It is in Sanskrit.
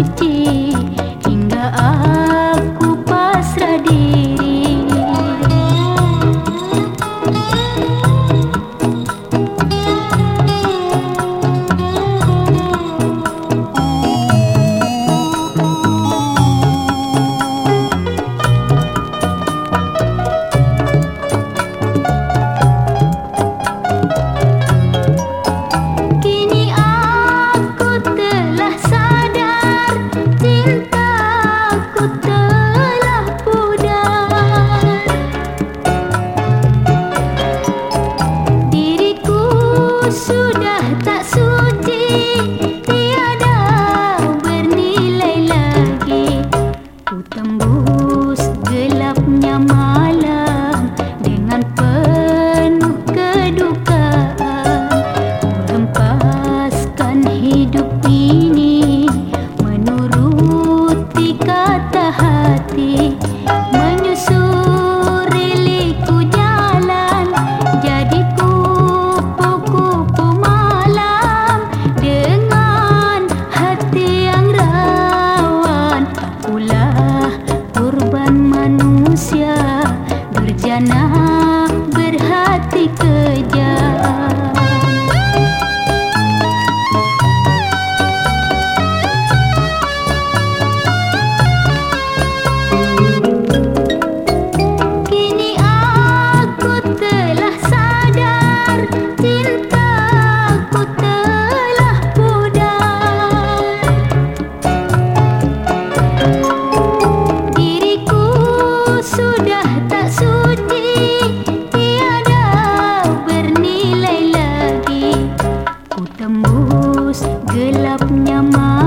with you. बृहत् क मा